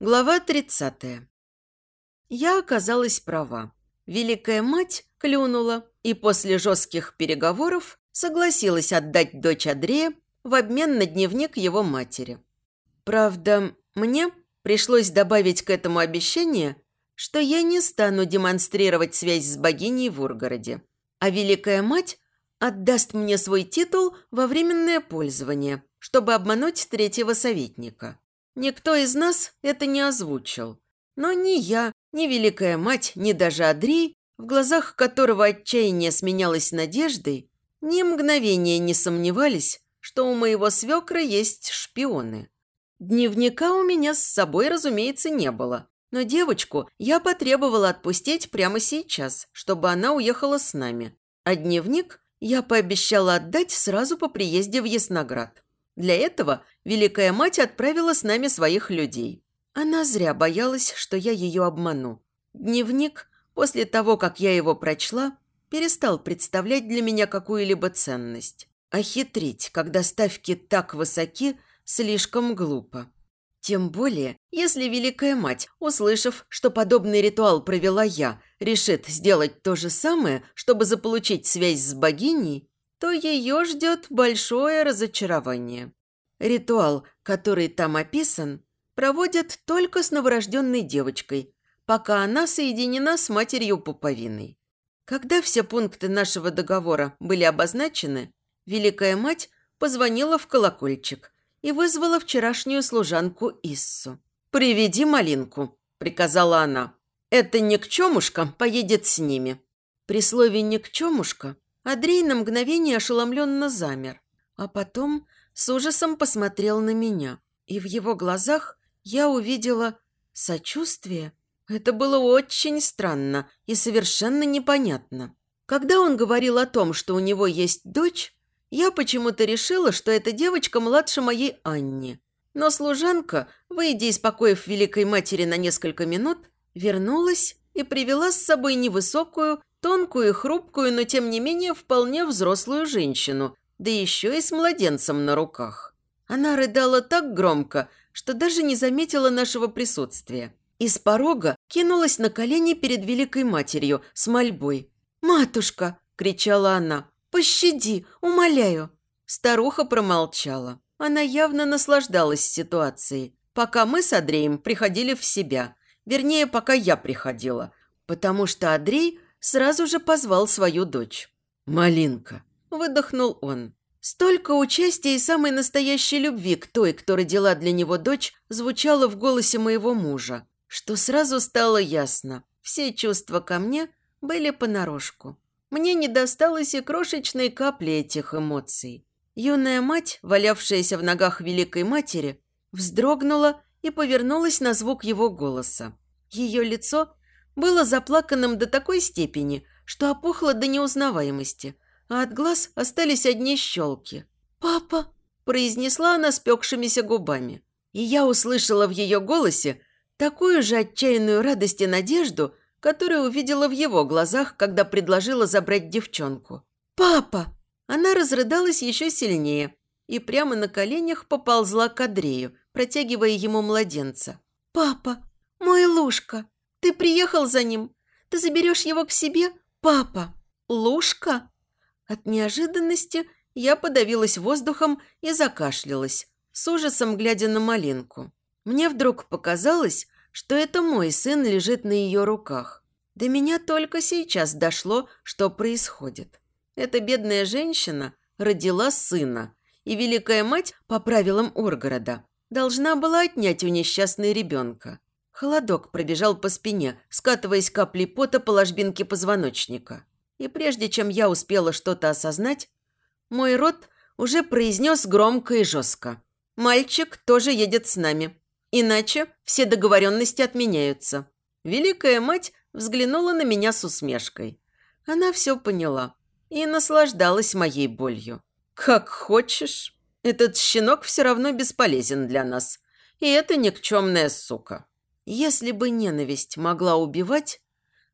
Глава 30. Я оказалась права. Великая мать клюнула и после жестких переговоров согласилась отдать дочь Андрея в обмен на дневник его матери. Правда, мне пришлось добавить к этому обещание, что я не стану демонстрировать связь с богиней в Ургороде, а Великая Мать отдаст мне свой титул во временное пользование, чтобы обмануть третьего советника. Никто из нас это не озвучил. Но ни я, ни Великая Мать, ни даже Адрей, в глазах которого отчаяние сменялось надеждой, ни мгновения не сомневались, что у моего свекра есть шпионы. Дневника у меня с собой, разумеется, не было. Но девочку я потребовала отпустить прямо сейчас, чтобы она уехала с нами. А дневник я пообещала отдать сразу по приезде в Ясноград. Для этого Великая Мать отправила с нами своих людей. Она зря боялась, что я ее обману. Дневник, после того, как я его прочла, перестал представлять для меня какую-либо ценность. А хитрить, когда ставки так высоки, слишком глупо. Тем более, если Великая Мать, услышав, что подобный ритуал провела я, решит сделать то же самое, чтобы заполучить связь с богиней, то ее ждет большое разочарование. Ритуал, который там описан, проводят только с новорожденной девочкой, пока она соединена с матерью пуповиной. Когда все пункты нашего договора были обозначены, Великая Мать позвонила в колокольчик и вызвала вчерашнюю служанку Иссу. «Приведи малинку», – приказала она. «Эта никчемушка поедет с ними». При слове «никчемушка» Андрей на мгновение ошеломленно замер, а потом с ужасом посмотрел на меня, и в его глазах я увидела сочувствие. Это было очень странно и совершенно непонятно. Когда он говорил о том, что у него есть дочь, я почему-то решила, что эта девочка младше моей Анни. Но служанка, выйдя из покоев Великой Матери на несколько минут, вернулась и привела с собой невысокую, Тонкую и хрупкую, но тем не менее вполне взрослую женщину, да еще и с младенцем на руках. Она рыдала так громко, что даже не заметила нашего присутствия. Из порога кинулась на колени перед Великой Матерью с мольбой. «Матушка!» – кричала она. «Пощади! Умоляю!» Старуха промолчала. Она явно наслаждалась ситуацией, пока мы с Андреем приходили в себя. Вернее, пока я приходила. Потому что Андрей сразу же позвал свою дочь. «Малинка», – выдохнул он. Столько участия и самой настоящей любви к той, кто родила для него дочь, звучало в голосе моего мужа, что сразу стало ясно. Все чувства ко мне были понарошку. Мне не досталось и крошечной капли этих эмоций. Юная мать, валявшаяся в ногах Великой Матери, вздрогнула и повернулась на звук его голоса. Ее лицо было заплаканным до такой степени, что опухло до неузнаваемости, а от глаз остались одни щелки. «Папа!» – произнесла она спекшимися губами. И я услышала в ее голосе такую же отчаянную радость и надежду, которую увидела в его глазах, когда предложила забрать девчонку. «Папа!» Она разрыдалась еще сильнее и прямо на коленях поползла к Андрею, протягивая ему младенца. «Папа! Мой Лушка!» Ты приехал за ним. Ты заберешь его к себе, папа. Лушка?» От неожиданности я подавилась воздухом и закашлялась, с ужасом глядя на малинку. Мне вдруг показалось, что это мой сын лежит на ее руках. До меня только сейчас дошло, что происходит. Эта бедная женщина родила сына, и Великая Мать, по правилам Оргорода, должна была отнять у несчастной ребенка. Холодок пробежал по спине, скатываясь каплей пота по ложбинке позвоночника. И прежде чем я успела что-то осознать, мой рот уже произнес громко и жестко. «Мальчик тоже едет с нами. Иначе все договоренности отменяются». Великая мать взглянула на меня с усмешкой. Она все поняла и наслаждалась моей болью. «Как хочешь. Этот щенок все равно бесполезен для нас. И это никчемная сука». Если бы ненависть могла убивать,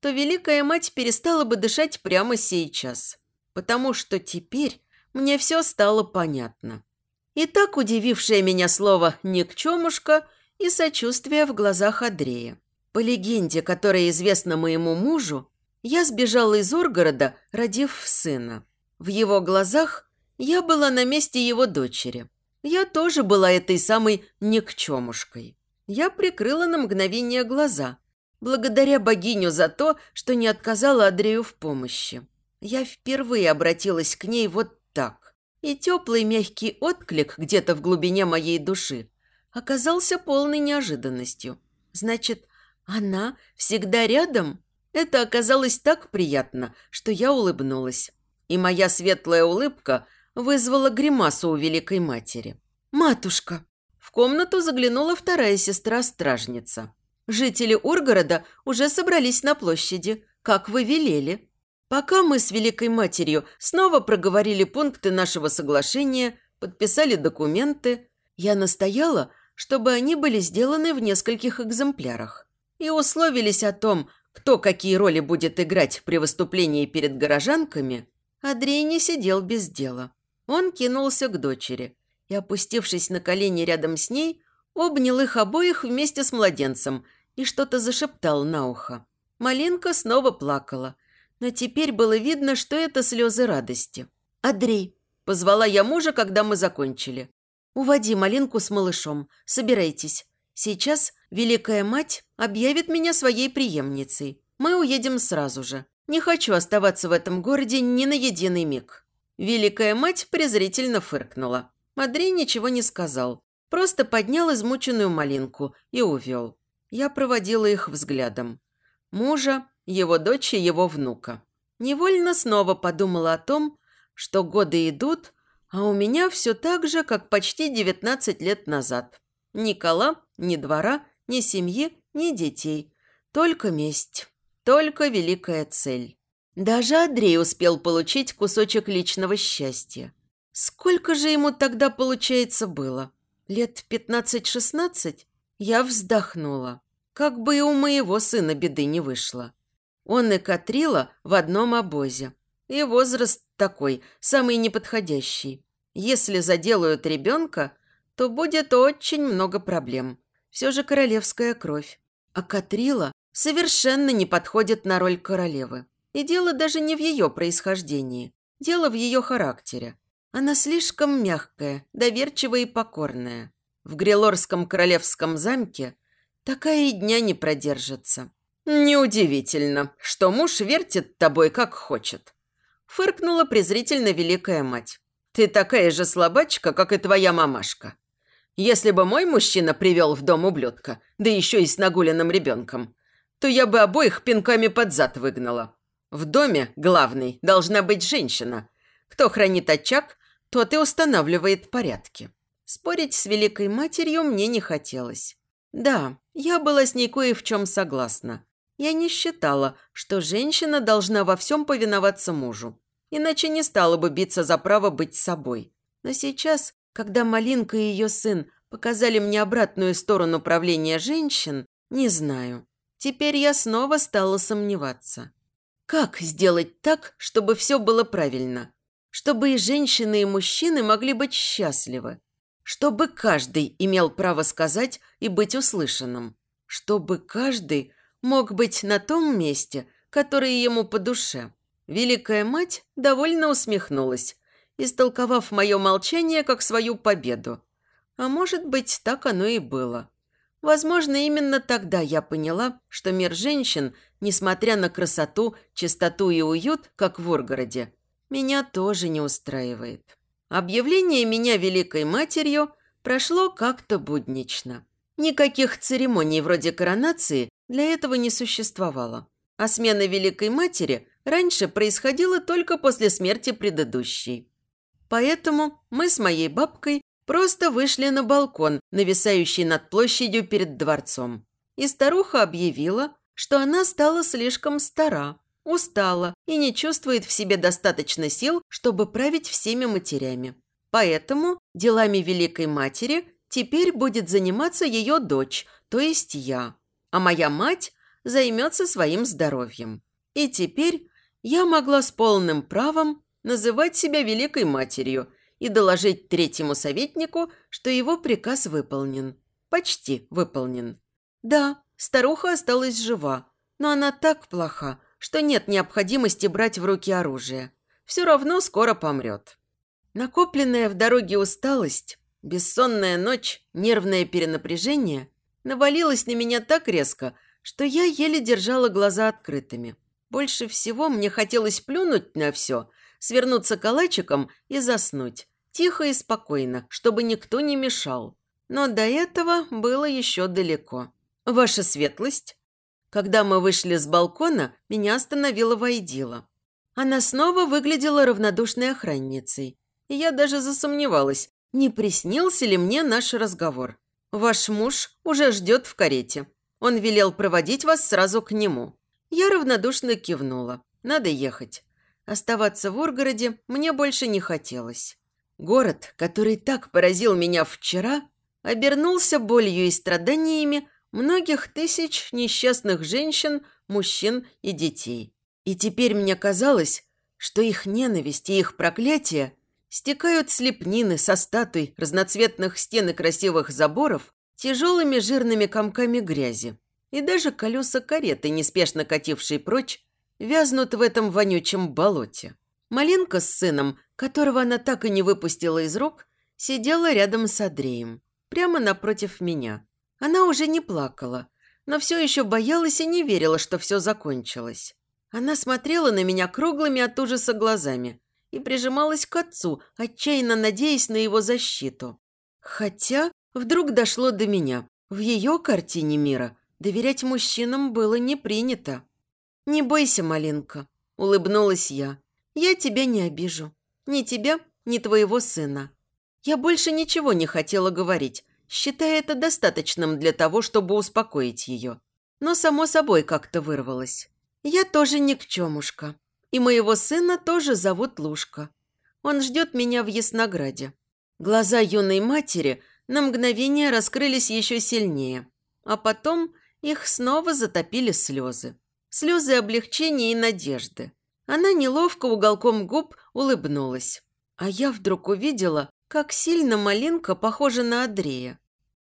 то Великая Мать перестала бы дышать прямо сейчас, потому что теперь мне все стало понятно. И так удивившее меня слово «никчемушка» и сочувствия в глазах Андрея. По легенде, которая известна моему мужу, я сбежала из Оргорода, родив сына. В его глазах я была на месте его дочери. Я тоже была этой самой никчемушкой. Я прикрыла на мгновение глаза, благодаря богиню за то, что не отказала Андрею в помощи. Я впервые обратилась к ней вот так. И теплый мягкий отклик где-то в глубине моей души оказался полной неожиданностью. Значит, она всегда рядом? Это оказалось так приятно, что я улыбнулась. И моя светлая улыбка вызвала гримасу у Великой Матери. «Матушка!» Комнату заглянула вторая сестра-стражница. «Жители Ургорода уже собрались на площади, как вы велели». Пока мы с Великой Матерью снова проговорили пункты нашего соглашения, подписали документы, я настояла, чтобы они были сделаны в нескольких экземплярах. И условились о том, кто какие роли будет играть при выступлении перед горожанками, Андрей не сидел без дела. Он кинулся к дочери и, опустившись на колени рядом с ней, обнял их обоих вместе с младенцем и что-то зашептал на ухо. Малинка снова плакала – но теперь было видно, что это слезы радости. «Андрей», – позвала я мужа, когда мы закончили. «Уводи малинку с малышом. Собирайтесь. Сейчас Великая Мать объявит меня своей преемницей. Мы уедем сразу же. Не хочу оставаться в этом городе ни на единый миг». Великая Мать презрительно фыркнула. Андрей ничего не сказал. Просто поднял измученную малинку и увел. Я проводила их взглядом. Мужа, его дочь и его внука. Невольно снова подумала о том, что годы идут, а у меня все так же, как почти 19 лет назад. Ни кола, ни двора, ни семьи, ни детей. Только месть. Только великая цель. Даже Андрей успел получить кусочек личного счастья. Сколько же ему тогда, получается, было? Лет 15-16? Я вздохнула. Как бы и у моего сына беды не вышло. Он и Катрила в одном обозе. И возраст такой, самый неподходящий. Если заделают ребенка, то будет очень много проблем. Все же королевская кровь. А Катрила совершенно не подходит на роль королевы. И дело даже не в ее происхождении. Дело в ее характере. Она слишком мягкая, доверчивая и покорная. В Грилорском королевском замке такая и дня не продержится. «Неудивительно, что муж вертит тобой, как хочет», – фыркнула презрительно великая мать. «Ты такая же слабачка, как и твоя мамашка. Если бы мой мужчина привел в дом ублюдка, да еще и с нагуленным ребенком, то я бы обоих пинками под зад выгнала. В доме, главный, должна быть женщина. Кто хранит очаг, тот и устанавливает порядки». Спорить с великой матерью мне не хотелось. Да, я была с ней кое в чем согласна. Я не считала, что женщина должна во всем повиноваться мужу. Иначе не стала бы биться за право быть собой. Но сейчас, когда Малинка и ее сын показали мне обратную сторону правления женщин, не знаю. Теперь я снова стала сомневаться. Как сделать так, чтобы все было правильно? Чтобы и женщины, и мужчины могли быть счастливы? Чтобы каждый имел право сказать и быть услышанным? Чтобы каждый мог быть на том месте, которое ему по душе. Великая мать довольно усмехнулась, истолковав мое молчание как свою победу. А может быть, так оно и было. Возможно, именно тогда я поняла, что мир женщин, несмотря на красоту, чистоту и уют, как в Ургороде, меня тоже не устраивает. Объявление меня Великой Матерью прошло как-то буднично. Никаких церемоний вроде коронации для этого не существовало. А смена Великой Матери раньше происходила только после смерти предыдущей. Поэтому мы с моей бабкой просто вышли на балкон, нависающий над площадью перед дворцом. И старуха объявила, что она стала слишком стара, устала и не чувствует в себе достаточно сил, чтобы править всеми матерями. Поэтому делами Великой Матери теперь будет заниматься ее дочь, то есть я а моя мать займется своим здоровьем. И теперь я могла с полным правом называть себя Великой Матерью и доложить третьему советнику, что его приказ выполнен. почти выполнен. Да, старуха осталась жива, но она так плоха, что нет необходимости брать в руки оружие. Все равно скоро помрет. Накопленная в дороге усталость, бессонная ночь, нервное перенапряжение навалилось на меня так резко, что я еле держала глаза открытыми. Больше всего мне хотелось плюнуть на все, свернуться калачиком и заснуть. Тихо и спокойно, чтобы никто не мешал. Но до этого было еще далеко. «Ваша светлость?» Когда мы вышли с балкона, меня остановила Вайдила. Она снова выглядела равнодушной охранницей. И я даже засомневалась, не приснился ли мне наш разговор. «Ваш муж уже ждет в карете. Он велел проводить вас сразу к нему». Я равнодушно кивнула. Надо ехать. Оставаться в Ургороде мне больше не хотелось. Город, который так поразил меня вчера, обернулся болью и страданиями многих тысяч несчастных женщин, мужчин и детей. И теперь мне казалось, что их ненависть и их проклятие стекают с лепнины, со статуй, разноцветных стен и красивых заборов тяжелыми жирными комками грязи. И даже колеса кареты, неспешно катившей прочь, вязнут в этом вонючем болоте. Малинка с сыном, которого она так и не выпустила из рук, сидела рядом с Андреем, прямо напротив меня. Она уже не плакала, но все еще боялась и не верила, что все закончилось. Она смотрела на меня круглыми от ужаса глазами и прижималась к отцу, отчаянно надеясь на его защиту. Хотя вдруг дошло до меня. В ее картине мира доверять мужчинам было не принято. «Не бойся, Малинка», – улыбнулась я. «Я тебя не обижу. Ни тебя, ни твоего сына». Я больше ничего не хотела говорить, считая это достаточным для того, чтобы успокоить ее. Но само собой как-то вырвалось. Я тоже никчемушка. И моего сына тоже зовут Лушка. Он ждет меня в Яснограде. Глаза юной матери на мгновение раскрылись еще сильнее, а потом их снова затопили слезы. Слезы облегчения и надежды. Она неловко уголком губ улыбнулась. А я вдруг увидела, как сильно Малинка похожа на Андрея.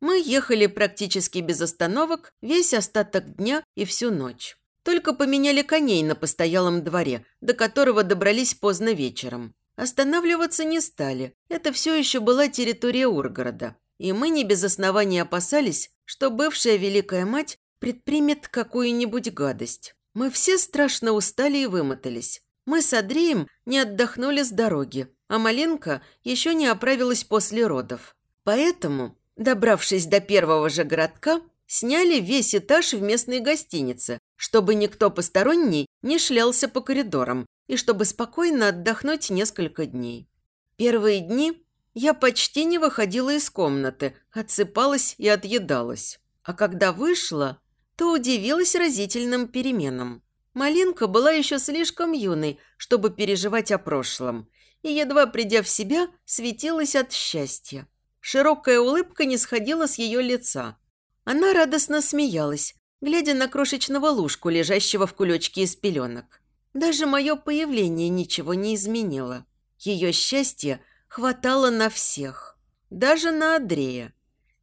Мы ехали практически без остановок весь остаток дня и всю ночь. Только поменяли коней на постоялом дворе, до которого добрались поздно вечером. Останавливаться не стали. Это все еще была территория Ургорода. И мы не без основания опасались, что бывшая Великая Мать предпримет какую-нибудь гадость. Мы все страшно устали и вымотались. Мы с Андреем не отдохнули с дороги, а Малинка еще не оправилась после родов. Поэтому Добравшись до первого же городка, сняли весь этаж в местной гостинице, чтобы никто посторонний не шлялся по коридорам и чтобы спокойно отдохнуть несколько дней. Первые дни я почти не выходила из комнаты, отсыпалась и отъедалась. А когда вышла, то удивилась разительным переменам. Малинка была еще слишком юной, чтобы переживать о прошлом, и, едва придя в себя, светилась от счастья. Широкая улыбка не сходила с ее лица. Она радостно смеялась, глядя на крошечного лужку, лежащего в кулечке из пеленок. Даже мое появление ничего не изменило. Ее счастье хватало на всех. Даже на Андрея.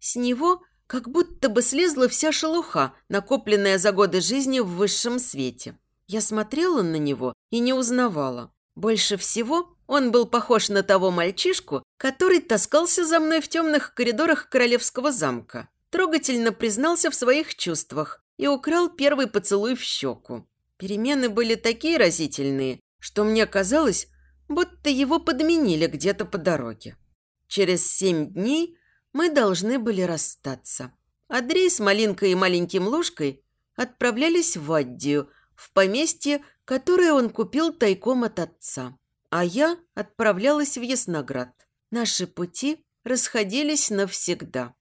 С него как будто бы слезла вся шелуха, накопленная за годы жизни в высшем свете. Я смотрела на него и не узнавала. Больше всего он был похож на того мальчишку, который таскался за мной в темных коридорах королевского замка. Трогательно признался в своих чувствах и украл первый поцелуй в щеку. Перемены были такие разительные, что мне казалось, будто его подменили где-то по дороге. Через семь дней мы должны были расстаться. Андрей с Малинкой и маленьким Лужкой отправлялись в Аддию, в поместье, которое он купил тайком от отца а я отправлялась в Ясноград. Наши пути расходились навсегда.